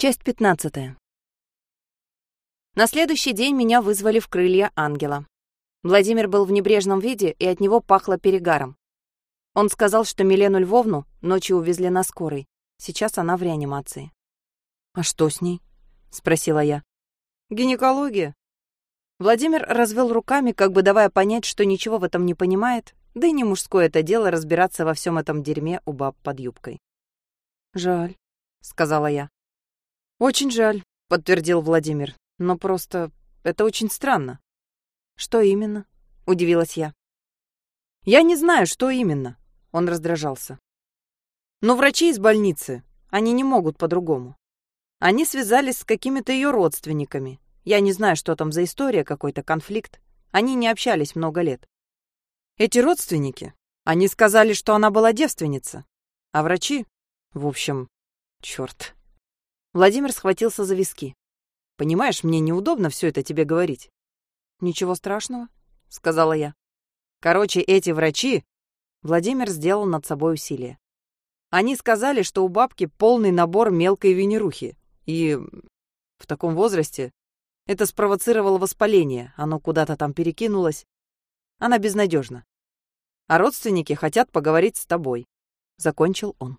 Часть 15. На следующий день меня вызвали в крылья ангела. Владимир был в небрежном виде, и от него пахло перегаром. Он сказал, что Милену Львовну ночью увезли на скорой. Сейчас она в реанимации. «А что с ней?» — спросила я. «Гинекология». Владимир развел руками, как бы давая понять, что ничего в этом не понимает, да и не мужское это дело разбираться во всем этом дерьме у баб под юбкой. «Жаль», — сказала я. «Очень жаль», — подтвердил Владимир. «Но просто это очень странно». «Что именно?» — удивилась я. «Я не знаю, что именно», — он раздражался. «Но врачи из больницы, они не могут по-другому. Они связались с какими-то ее родственниками. Я не знаю, что там за история, какой-то конфликт. Они не общались много лет. Эти родственники, они сказали, что она была девственница. А врачи, в общем, черт, Владимир схватился за виски. «Понимаешь, мне неудобно все это тебе говорить». «Ничего страшного», — сказала я. «Короче, эти врачи...» Владимир сделал над собой усилие. «Они сказали, что у бабки полный набор мелкой венерухи. И в таком возрасте это спровоцировало воспаление, оно куда-то там перекинулось. Она безнадежна. А родственники хотят поговорить с тобой», — закончил он.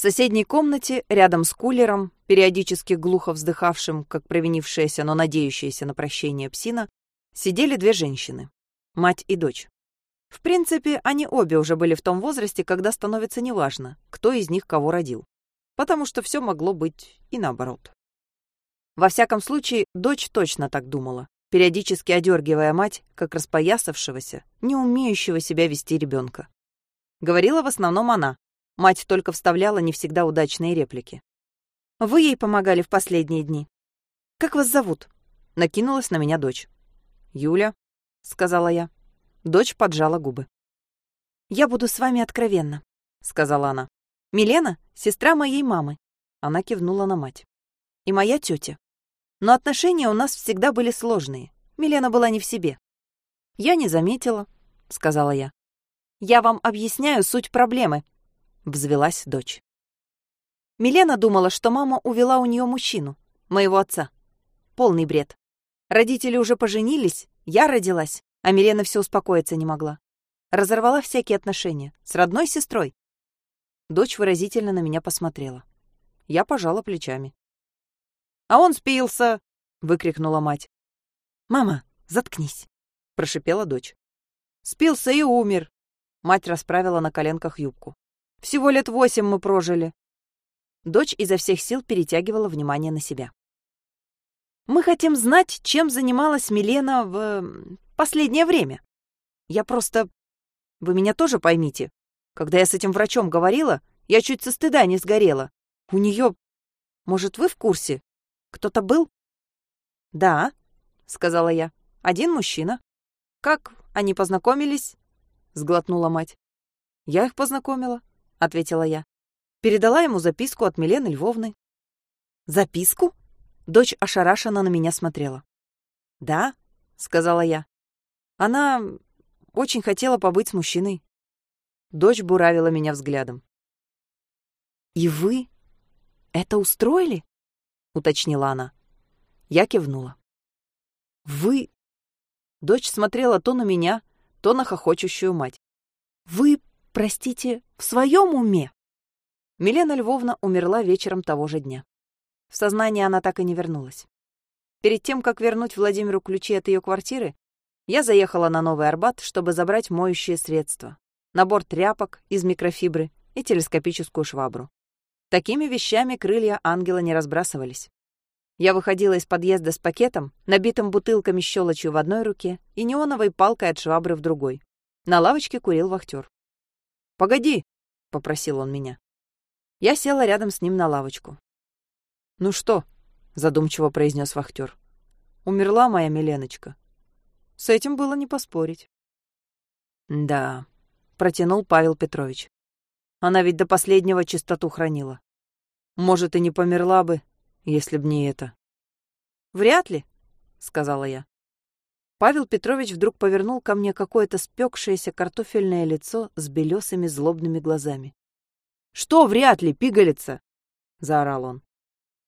В соседней комнате, рядом с кулером, периодически глухо вздыхавшим, как провинившаяся, но надеющаяся на прощение псина, сидели две женщины — мать и дочь. В принципе, они обе уже были в том возрасте, когда становится неважно, кто из них кого родил. Потому что все могло быть и наоборот. Во всяком случае, дочь точно так думала, периодически одергивая мать, как распоясавшегося, не умеющего себя вести ребенка. Говорила в основном она, Мать только вставляла не всегда удачные реплики. «Вы ей помогали в последние дни. Как вас зовут?» Накинулась на меня дочь. «Юля», — сказала я. Дочь поджала губы. «Я буду с вами откровенна», — сказала она. «Милена — сестра моей мамы». Она кивнула на мать. «И моя тетя. Но отношения у нас всегда были сложные. Милена была не в себе». «Я не заметила», — сказала я. «Я вам объясняю суть проблемы», — взвелась дочь. Милена думала, что мама увела у нее мужчину, моего отца. Полный бред. Родители уже поженились, я родилась, а Милена все успокоиться не могла. Разорвала всякие отношения. С родной сестрой. Дочь выразительно на меня посмотрела. Я пожала плечами. «А он спился!» — выкрикнула мать. «Мама, заткнись!» — прошипела дочь. «Спился и умер!» Мать расправила на коленках юбку. Всего лет восемь мы прожили». Дочь изо всех сил перетягивала внимание на себя. «Мы хотим знать, чем занималась Милена в последнее время. Я просто... Вы меня тоже поймите. Когда я с этим врачом говорила, я чуть со стыда не сгорела. У нее... Может, вы в курсе? Кто-то был?» «Да», — сказала я. «Один мужчина». «Как они познакомились?» — сглотнула мать. «Я их познакомила ответила я. Передала ему записку от Милены Львовны. Записку? Дочь ошарашенно на меня смотрела. Да, сказала я. Она очень хотела побыть с мужчиной. Дочь буравила меня взглядом. «И вы это устроили?» — уточнила она. Я кивнула. «Вы...» Дочь смотрела то на меня, то на хохочущую мать. «Вы простите, в своем уме?» Милена Львовна умерла вечером того же дня. В сознание она так и не вернулась. Перед тем, как вернуть Владимиру ключи от ее квартиры, я заехала на Новый Арбат, чтобы забрать моющие средства, набор тряпок из микрофибры и телескопическую швабру. Такими вещами крылья ангела не разбрасывались. Я выходила из подъезда с пакетом, набитым бутылками щелочью в одной руке и неоновой палкой от швабры в другой. На лавочке курил вахтер. «Погоди!» — попросил он меня. Я села рядом с ним на лавочку. «Ну что?» — задумчиво произнес вахтер. «Умерла моя Миленочка». С этим было не поспорить. «Да», — протянул Павел Петрович. «Она ведь до последнего чистоту хранила. Может, и не померла бы, если б не это». «Вряд ли», — сказала я. Павел Петрович вдруг повернул ко мне какое-то спекшееся картофельное лицо с белесыми злобными глазами. «Что вряд ли, пигалица?» — заорал он.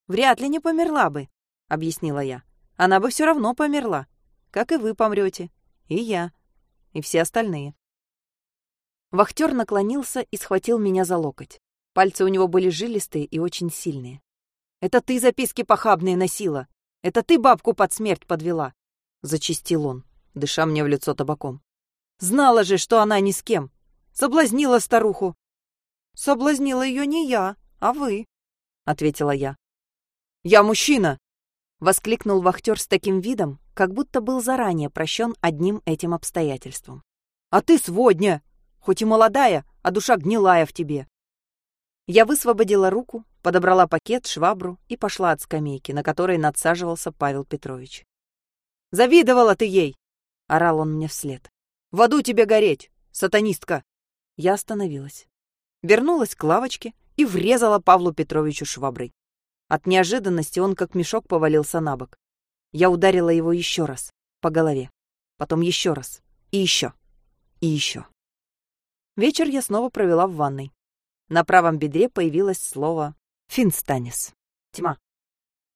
Вряд ли не померла бы, объяснила я. Она бы все равно померла, как и вы помрете, и я, и все остальные. Вахтер наклонился и схватил меня за локоть. Пальцы у него были жилистые и очень сильные. «Это ты записки похабные носила! Это ты бабку под смерть подвела!» — зачистил он, дыша мне в лицо табаком. «Знала же, что она ни с кем! Соблазнила старуху!» «Соблазнила ее не я, а вы», — ответила я. «Я мужчина!» — воскликнул вахтер с таким видом, как будто был заранее прощен одним этим обстоятельством. «А ты сводня! Хоть и молодая, а душа гнилая в тебе!» Я высвободила руку, подобрала пакет, швабру и пошла от скамейки, на которой надсаживался Павел Петрович. «Завидовала ты ей!» — орал он мне вслед. «В аду тебе гореть, сатанистка!» Я остановилась вернулась к лавочке и врезала Павлу Петровичу шваброй. От неожиданности он как мешок повалился на бок. Я ударила его еще раз, по голове, потом еще раз, и еще, и еще. Вечер я снова провела в ванной. На правом бедре появилось слово «финстанис» — тьма.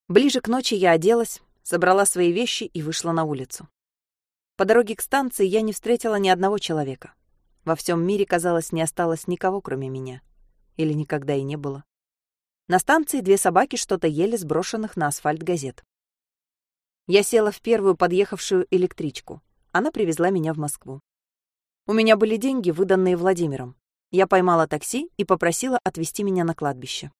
Ближе к ночи я оделась, собрала свои вещи и вышла на улицу. По дороге к станции я не встретила ни одного человека. Во всем мире, казалось, не осталось никого, кроме меня. Или никогда и не было. На станции две собаки что-то ели сброшенных на асфальт газет. Я села в первую подъехавшую электричку. Она привезла меня в Москву. У меня были деньги, выданные Владимиром. Я поймала такси и попросила отвезти меня на кладбище.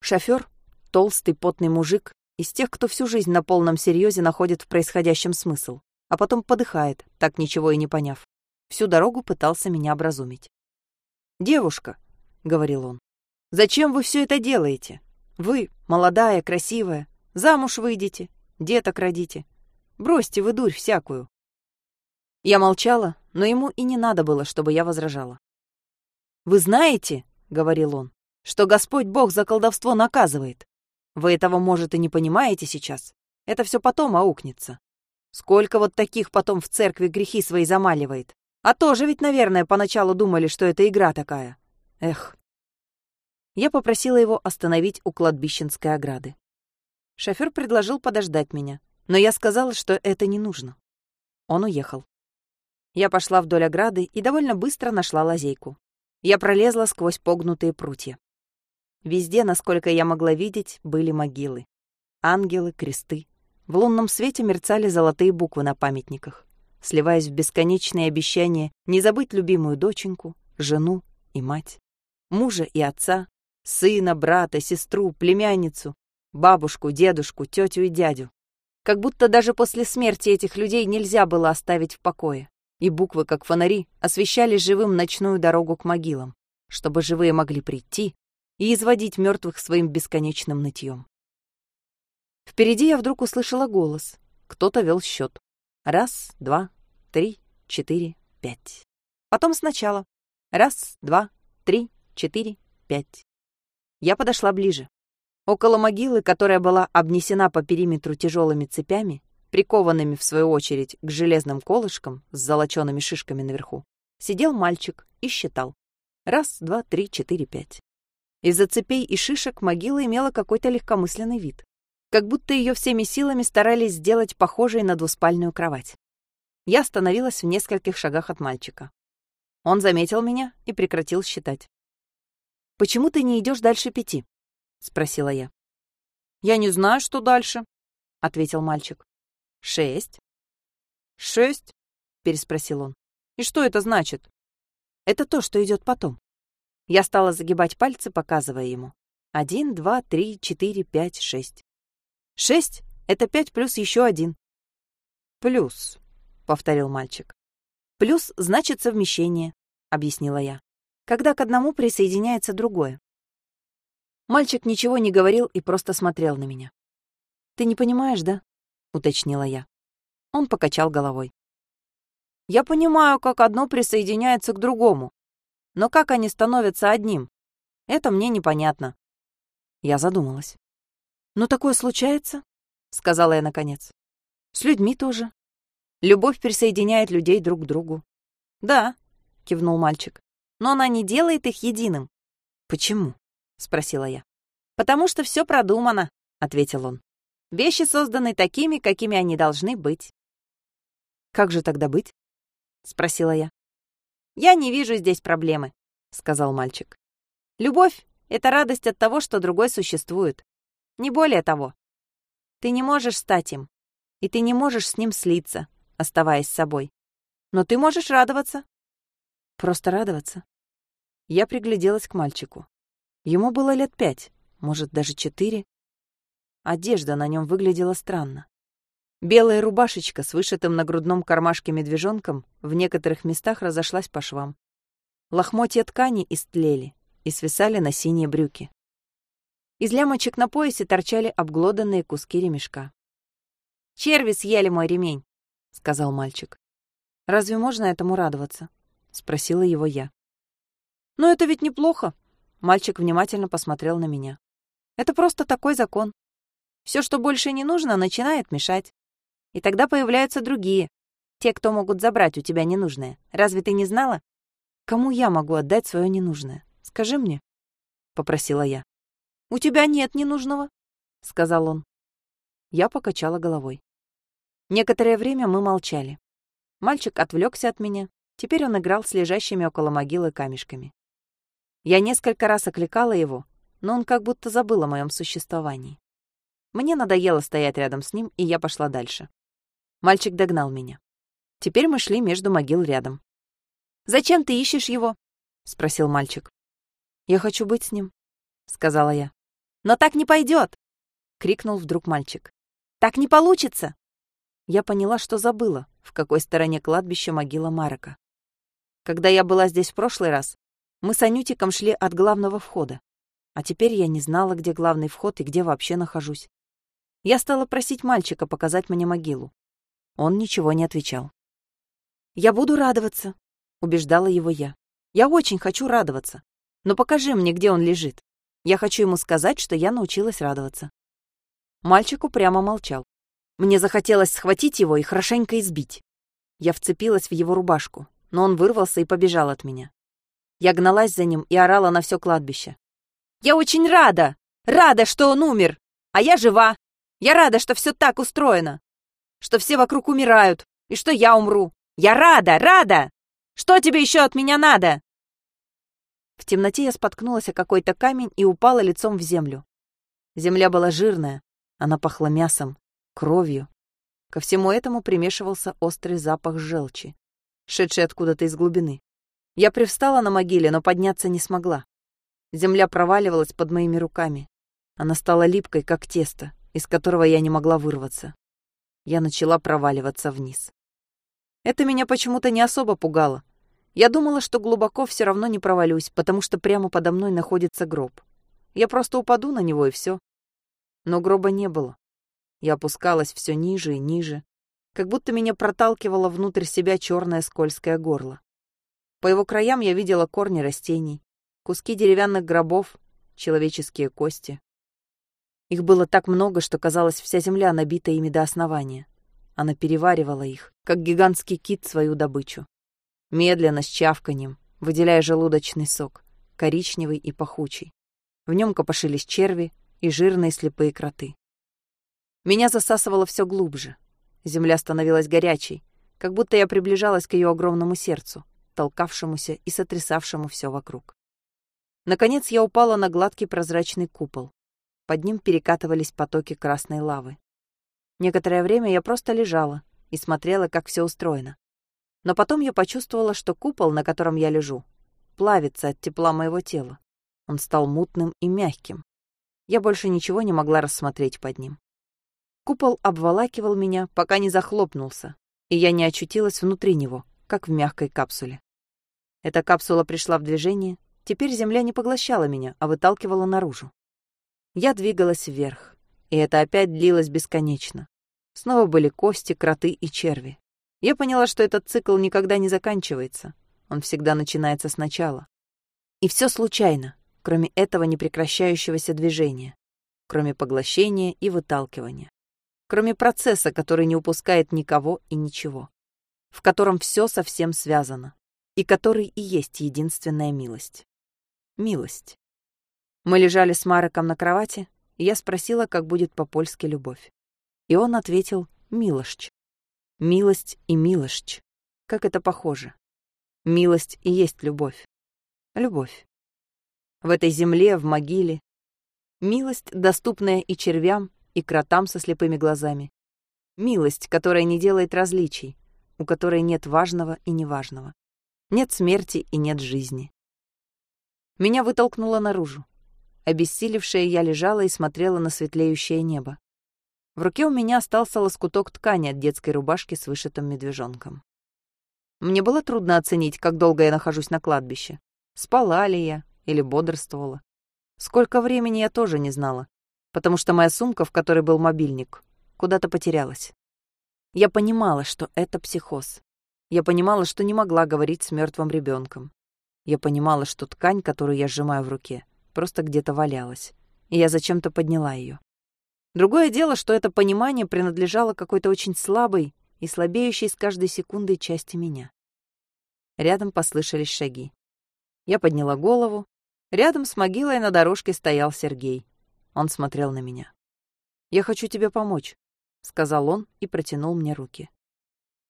Шофёр, толстый, потный мужик, из тех, кто всю жизнь на полном серьезе находит в происходящем смысл, а потом подыхает, так ничего и не поняв. Всю дорогу пытался меня образумить. «Девушка», — говорил он, — «зачем вы все это делаете? Вы, молодая, красивая, замуж выйдете, деток родите. Бросьте вы дурь всякую». Я молчала, но ему и не надо было, чтобы я возражала. «Вы знаете, — говорил он, — что Господь Бог за колдовство наказывает. Вы этого, может, и не понимаете сейчас. Это все потом аукнется. Сколько вот таких потом в церкви грехи свои замаливает. А тоже ведь, наверное, поначалу думали, что это игра такая. Эх. Я попросила его остановить у кладбищенской ограды. Шофёр предложил подождать меня, но я сказала, что это не нужно. Он уехал. Я пошла вдоль ограды и довольно быстро нашла лазейку. Я пролезла сквозь погнутые прутья. Везде, насколько я могла видеть, были могилы. Ангелы, кресты. В лунном свете мерцали золотые буквы на памятниках сливаясь в бесконечные обещания не забыть любимую доченьку, жену и мать, мужа и отца, сына, брата, сестру, племянницу, бабушку, дедушку, тетю и дядю. Как будто даже после смерти этих людей нельзя было оставить в покое, и буквы, как фонари, освещали живым ночную дорогу к могилам, чтобы живые могли прийти и изводить мертвых своим бесконечным нытьем. Впереди я вдруг услышала голос. Кто-то вел счет. Раз, два, три, четыре, пять. Потом сначала. Раз, два, три, четыре, пять. Я подошла ближе. Около могилы, которая была обнесена по периметру тяжелыми цепями, прикованными, в свою очередь, к железным колышкам с золочеными шишками наверху, сидел мальчик и считал. Раз, два, три, четыре, пять. Из-за цепей и шишек могила имела какой-то легкомысленный вид. Как будто ее всеми силами старались сделать похожей на двуспальную кровать. Я остановилась в нескольких шагах от мальчика. Он заметил меня и прекратил считать. «Почему ты не идешь дальше пяти?» — спросила я. «Я не знаю, что дальше», — ответил мальчик. «Шесть». «Шесть?» — переспросил он. «И что это значит?» «Это то, что идет потом». Я стала загибать пальцы, показывая ему. Один, два, три, четыре, пять, шесть. Шесть — это пять плюс еще один. Плюс, — повторил мальчик. «Плюс значит совмещение», — объяснила я, «когда к одному присоединяется другое». Мальчик ничего не говорил и просто смотрел на меня. «Ты не понимаешь, да?» — уточнила я. Он покачал головой. «Я понимаю, как одно присоединяется к другому, но как они становятся одним? Это мне непонятно». Я задумалась. «Ну, такое случается?» — сказала я наконец. «С людьми тоже. Любовь присоединяет людей друг к другу. Да, кивнул мальчик. Но она не делает их единым. Почему? спросила я. «Потому что все продумано», — ответил он. «Вещи созданы такими, какими они должны быть». «Как же тогда быть?» — спросила я. «Я не вижу здесь проблемы», — сказал мальчик. «Любовь — это радость от того, что другой существует. Не более того. Ты не можешь стать им, и ты не можешь с ним слиться, оставаясь собой. Но ты можешь радоваться. Просто радоваться. Я пригляделась к мальчику. Ему было лет пять, может, даже четыре. Одежда на нем выглядела странно. Белая рубашечка с вышитым на грудном кармашке медвежонком в некоторых местах разошлась по швам. Лохмотья ткани истлели и свисали на синие брюки. Из лямочек на поясе торчали обглоданные куски ремешка. «Черви съели мой ремень», — сказал мальчик. «Разве можно этому радоваться?» — спросила его я. «Но это ведь неплохо», — мальчик внимательно посмотрел на меня. «Это просто такой закон. Все, что больше не нужно, начинает мешать. И тогда появляются другие, те, кто могут забрать у тебя ненужное. Разве ты не знала? Кому я могу отдать свое ненужное? Скажи мне, — попросила я. «У тебя нет ненужного», — сказал он. Я покачала головой. Некоторое время мы молчали. Мальчик отвлекся от меня. Теперь он играл с лежащими около могилы камешками. Я несколько раз окликала его, но он как будто забыл о моем существовании. Мне надоело стоять рядом с ним, и я пошла дальше. Мальчик догнал меня. Теперь мы шли между могил рядом. «Зачем ты ищешь его?» — спросил мальчик. «Я хочу быть с ним», — сказала я. «Но так не пойдет!» — крикнул вдруг мальчик. Так не получится!» Я поняла, что забыла, в какой стороне кладбища могила Марока. Когда я была здесь в прошлый раз, мы с Анютиком шли от главного входа. А теперь я не знала, где главный вход и где вообще нахожусь. Я стала просить мальчика показать мне могилу. Он ничего не отвечал. «Я буду радоваться», — убеждала его я. «Я очень хочу радоваться. Но покажи мне, где он лежит. Я хочу ему сказать, что я научилась радоваться». Мальчик упрямо молчал. Мне захотелось схватить его и хорошенько избить. Я вцепилась в его рубашку, но он вырвался и побежал от меня. Я гналась за ним и орала на все кладбище. «Я очень рада! Рада, что он умер! А я жива! Я рада, что все так устроено! Что все вокруг умирают, и что я умру! Я рада, рада! Что тебе еще от меня надо?» В темноте я споткнулась о какой-то камень и упала лицом в землю. Земля была жирная, она пахла мясом, кровью. Ко всему этому примешивался острый запах желчи, шедший откуда-то из глубины. Я привстала на могиле, но подняться не смогла. Земля проваливалась под моими руками. Она стала липкой, как тесто, из которого я не могла вырваться. Я начала проваливаться вниз. Это меня почему-то не особо пугало. Я думала, что глубоко все равно не провалюсь, потому что прямо подо мной находится гроб. Я просто упаду на него, и все. Но гроба не было. Я опускалась все ниже и ниже, как будто меня проталкивало внутрь себя черное скользкое горло. По его краям я видела корни растений, куски деревянных гробов, человеческие кости. Их было так много, что казалось, вся земля набита ими до основания. Она переваривала их, как гигантский кит свою добычу. Медленно, с чавканьем, выделяя желудочный сок, коричневый и пахучий. В нем копошились черви, и жирные слепые кроты. Меня засасывало все глубже. Земля становилась горячей, как будто я приближалась к ее огромному сердцу, толкавшемуся и сотрясавшему все вокруг. Наконец я упала на гладкий прозрачный купол. Под ним перекатывались потоки красной лавы. Некоторое время я просто лежала и смотрела, как все устроено. Но потом я почувствовала, что купол, на котором я лежу, плавится от тепла моего тела. Он стал мутным и мягким, я больше ничего не могла рассмотреть под ним. Купол обволакивал меня, пока не захлопнулся, и я не очутилась внутри него, как в мягкой капсуле. Эта капсула пришла в движение, теперь земля не поглощала меня, а выталкивала наружу. Я двигалась вверх, и это опять длилось бесконечно. Снова были кости, кроты и черви. Я поняла, что этот цикл никогда не заканчивается. Он всегда начинается сначала. И все случайно кроме этого непрекращающегося движения, кроме поглощения и выталкивания, кроме процесса, который не упускает никого и ничего, в котором все совсем связано, и который и есть единственная милость. Милость. Мы лежали с Мареком на кровати, и я спросила, как будет по-польски любовь. И он ответил «милошч». Милость и милошч. Как это похоже. Милость и есть любовь. Любовь. В этой земле, в могиле. Милость, доступная и червям, и кротам со слепыми глазами. Милость, которая не делает различий, у которой нет важного и неважного. Нет смерти и нет жизни. Меня вытолкнуло наружу. Обессилевшая я лежала и смотрела на светлеющее небо. В руке у меня остался лоскуток ткани от детской рубашки с вышитым медвежонком. Мне было трудно оценить, как долго я нахожусь на кладбище. Спала ли я или бодрствовала. Сколько времени я тоже не знала, потому что моя сумка, в которой был мобильник, куда-то потерялась. Я понимала, что это психоз. Я понимала, что не могла говорить с мертвым ребенком. Я понимала, что ткань, которую я сжимаю в руке, просто где-то валялась, и я зачем-то подняла ее. Другое дело, что это понимание принадлежало какой-то очень слабой и слабеющей с каждой секундой части меня. Рядом послышались шаги. Я подняла голову. Рядом с могилой на дорожке стоял Сергей. Он смотрел на меня. «Я хочу тебе помочь», — сказал он и протянул мне руки.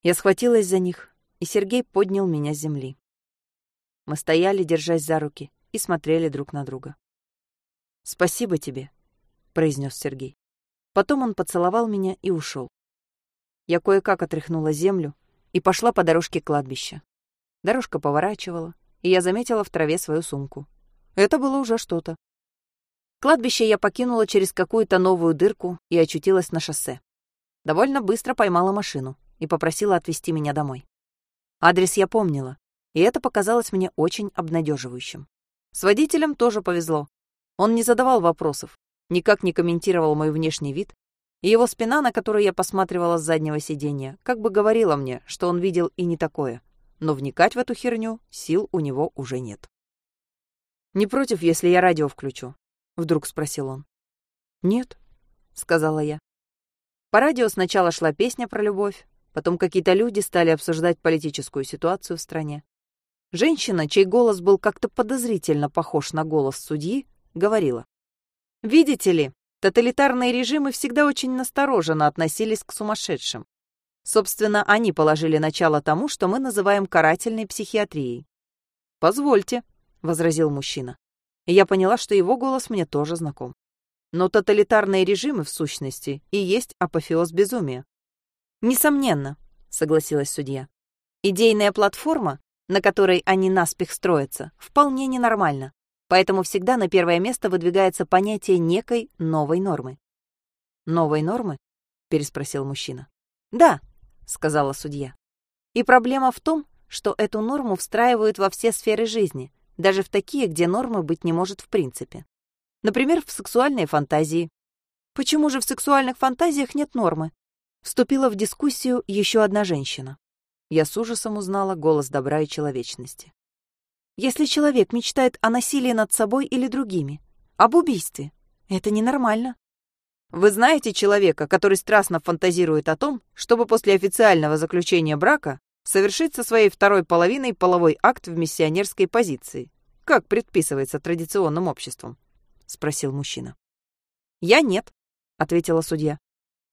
Я схватилась за них, и Сергей поднял меня с земли. Мы стояли, держась за руки, и смотрели друг на друга. «Спасибо тебе», — произнес Сергей. Потом он поцеловал меня и ушел. Я кое-как отряхнула землю и пошла по дорожке кладбища. Дорожка поворачивала, и я заметила в траве свою сумку. Это было уже что-то. Кладбище я покинула через какую-то новую дырку и очутилась на шоссе. Довольно быстро поймала машину и попросила отвезти меня домой. Адрес я помнила, и это показалось мне очень обнадеживающим. С водителем тоже повезло. Он не задавал вопросов, никак не комментировал мой внешний вид, и его спина, на которую я посматривала с заднего сиденья, как бы говорила мне, что он видел и не такое, но вникать в эту херню сил у него уже нет. «Не против, если я радио включу?» — вдруг спросил он. «Нет», — сказала я. По радио сначала шла песня про любовь, потом какие-то люди стали обсуждать политическую ситуацию в стране. Женщина, чей голос был как-то подозрительно похож на голос судьи, говорила. «Видите ли, тоталитарные режимы всегда очень настороженно относились к сумасшедшим. Собственно, они положили начало тому, что мы называем карательной психиатрией». «Позвольте», — возразил мужчина. И я поняла, что его голос мне тоже знаком. Но тоталитарные режимы, в сущности, и есть апофеоз безумия. «Несомненно», — согласилась судья. «Идейная платформа на которой они наспех строятся, вполне ненормально. Поэтому всегда на первое место выдвигается понятие некой новой нормы. «Новой нормы?» — переспросил мужчина. «Да», — сказала судья. «И проблема в том, что эту норму встраивают во все сферы жизни, даже в такие, где нормы быть не может в принципе. Например, в сексуальные фантазии. Почему же в сексуальных фантазиях нет нормы? Вступила в дискуссию еще одна женщина я с ужасом узнала голос добра и человечности. Если человек мечтает о насилии над собой или другими, об убийстве, это ненормально. Вы знаете человека, который страстно фантазирует о том, чтобы после официального заключения брака совершить со своей второй половиной половой акт в миссионерской позиции, как предписывается традиционным обществом? спросил мужчина. Я нет, ответила судья.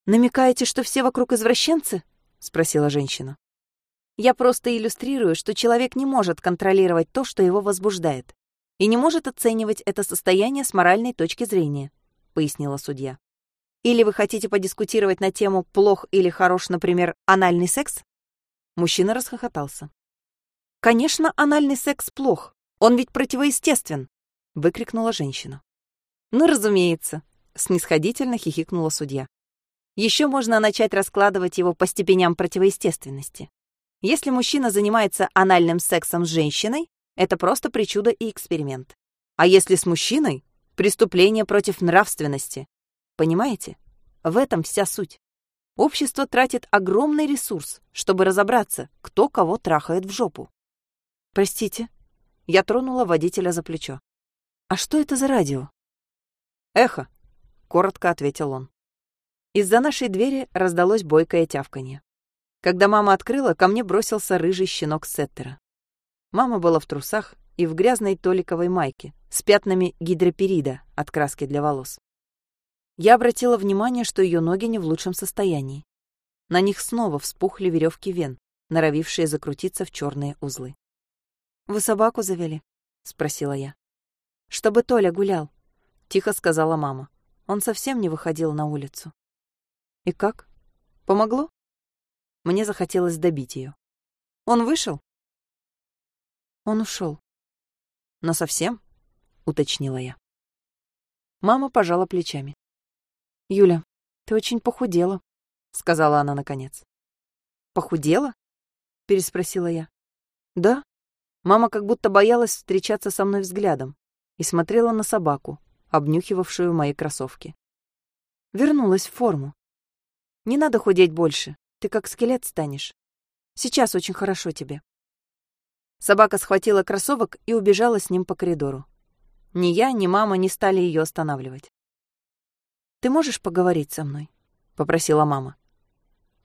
Намекаете, что все вокруг извращенцы? спросила женщина. Я просто иллюстрирую, что человек не может контролировать то, что его возбуждает, и не может оценивать это состояние с моральной точки зрения, пояснила судья. Или вы хотите подискутировать на тему плох или хорош, например, анальный секс? Мужчина расхохотался. Конечно, анальный секс плох. Он ведь противоестествен, выкрикнула женщина. Ну, разумеется, снисходительно хихикнула судья. Еще можно начать раскладывать его по степеням противоестественности. Если мужчина занимается анальным сексом с женщиной, это просто причуда и эксперимент. А если с мужчиной — преступление против нравственности. Понимаете? В этом вся суть. Общество тратит огромный ресурс, чтобы разобраться, кто кого трахает в жопу. Простите, я тронула водителя за плечо. А что это за радио? Эхо, коротко ответил он. Из-за нашей двери раздалось бойкое тявканье. Когда мама открыла, ко мне бросился рыжий щенок Сеттера. Мама была в трусах и в грязной толиковой майке с пятнами гидроперида от краски для волос. Я обратила внимание, что ее ноги не в лучшем состоянии. На них снова вспухли веревки вен, норовившие закрутиться в черные узлы. «Вы собаку завели?» — спросила я. «Чтобы Толя гулял», — тихо сказала мама. Он совсем не выходил на улицу. «И как? Помогло?» Мне захотелось добить ее. «Он вышел?» «Он ушел. «Но совсем?» — уточнила я. Мама пожала плечами. «Юля, ты очень похудела», — сказала она наконец. «Похудела?» — переспросила я. «Да». Мама как будто боялась встречаться со мной взглядом и смотрела на собаку, обнюхивавшую мои кроссовки. Вернулась в форму. «Не надо худеть больше, ты как скелет станешь. Сейчас очень хорошо тебе». Собака схватила кроссовок и убежала с ним по коридору. Ни я, ни мама не стали ее останавливать. «Ты можешь поговорить со мной?» — попросила мама.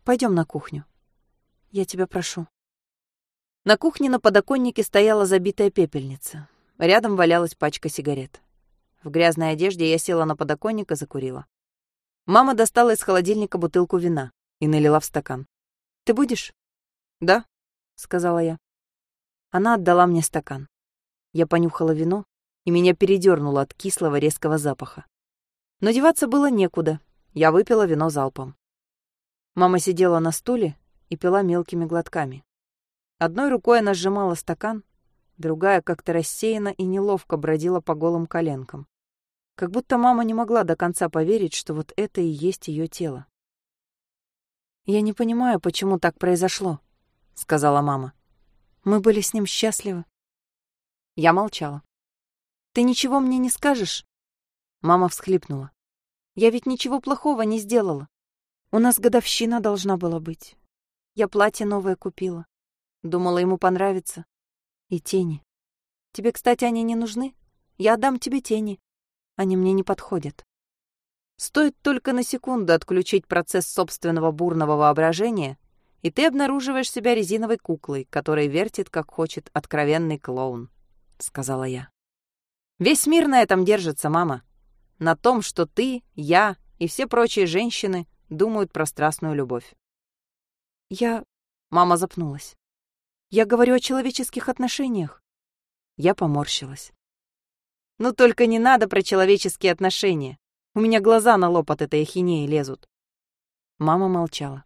Пойдем на кухню. Я тебя прошу». На кухне на подоконнике стояла забитая пепельница. Рядом валялась пачка сигарет. В грязной одежде я села на подоконник и закурила. Мама достала из холодильника бутылку вина и налила в стакан. «Ты будешь?» «Да», — сказала я. Она отдала мне стакан. Я понюхала вино, и меня передернуло от кислого резкого запаха. Но деваться было некуда. Я выпила вино залпом. Мама сидела на стуле и пила мелкими глотками. Одной рукой она сжимала стакан, другая как-то рассеянно и неловко бродила по голым коленкам. Как будто мама не могла до конца поверить, что вот это и есть ее тело. «Я не понимаю, почему так произошло», — сказала мама. «Мы были с ним счастливы». Я молчала. «Ты ничего мне не скажешь?» Мама всхлипнула. «Я ведь ничего плохого не сделала. У нас годовщина должна была быть. Я платье новое купила. Думала, ему понравится. И тени. Тебе, кстати, они не нужны? Я отдам тебе тени. Они мне не подходят. Стоит только на секунду отключить процесс собственного бурного воображения, и ты обнаруживаешь себя резиновой куклой, которая вертит, как хочет, откровенный клоун, — сказала я. Весь мир на этом держится, мама на том, что ты, я и все прочие женщины думают про страстную любовь. Я... Мама запнулась. Я говорю о человеческих отношениях. Я поморщилась. Ну только не надо про человеческие отношения. У меня глаза на лоб от этой ахинеи лезут. Мама молчала.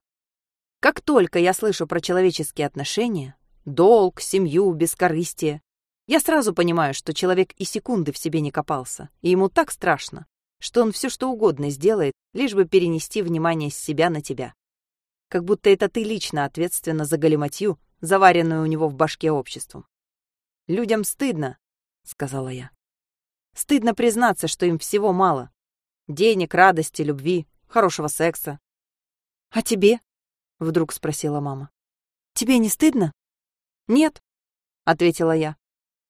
Как только я слышу про человеческие отношения, долг, семью, бескорыстие, я сразу понимаю, что человек и секунды в себе не копался, и ему так страшно, что он все что угодно сделает, лишь бы перенести внимание с себя на тебя. Как будто это ты лично ответственна за галиматью, заваренную у него в башке обществом. «Людям стыдно», — сказала я. «Стыдно признаться, что им всего мало. Денег, радости, любви, хорошего секса». «А тебе?» — вдруг спросила мама. «Тебе не стыдно?» «Нет», — ответила я.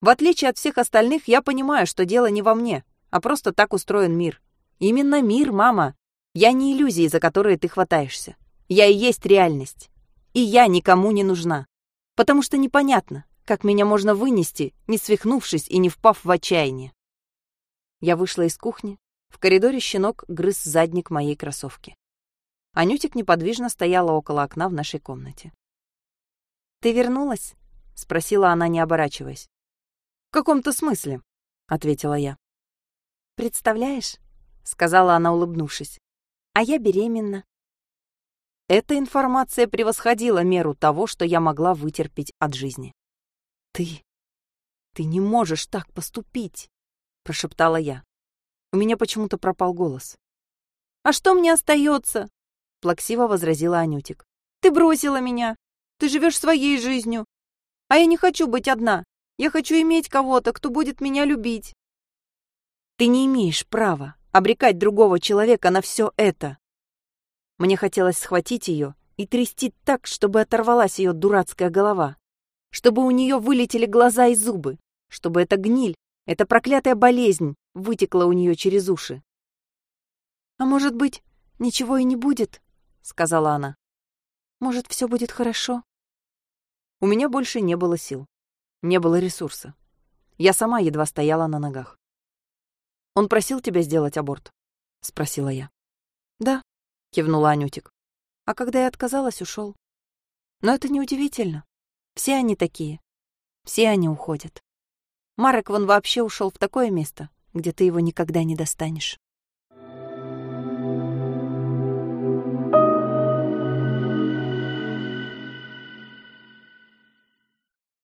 В отличие от всех остальных, я понимаю, что дело не во мне, а просто так устроен мир. Именно мир, мама. Я не иллюзии, за которые ты хватаешься. Я и есть реальность. И я никому не нужна. Потому что непонятно, как меня можно вынести, не свихнувшись и не впав в отчаяние. Я вышла из кухни. В коридоре щенок грыз задник моей кроссовки. Анютик неподвижно стояла около окна в нашей комнате. «Ты вернулась?» — спросила она, не оборачиваясь. «В каком-то смысле», — ответила я. «Представляешь?» — сказала она, улыбнувшись. «А я беременна». Эта информация превосходила меру того, что я могла вытерпеть от жизни. «Ты... ты не можешь так поступить», — прошептала я. У меня почему-то пропал голос. «А что мне остается?» — плаксиво возразила Анютик. «Ты бросила меня. Ты живешь своей жизнью. А я не хочу быть одна. Я хочу иметь кого-то, кто будет меня любить. Ты не имеешь права обрекать другого человека на все это. Мне хотелось схватить ее и трясти так, чтобы оторвалась ее дурацкая голова, чтобы у нее вылетели глаза и зубы, чтобы эта гниль, эта проклятая болезнь вытекла у нее через уши. «А может быть, ничего и не будет?» — сказала она. «Может, все будет хорошо?» У меня больше не было сил. Не было ресурса. Я сама едва стояла на ногах. «Он просил тебя сделать аборт?» — спросила я. «Да», — кивнула Анютик. «А когда я отказалась, ушел. Но это неудивительно. Все они такие. Все они уходят. Марек вон вообще ушел в такое место, где ты его никогда не достанешь».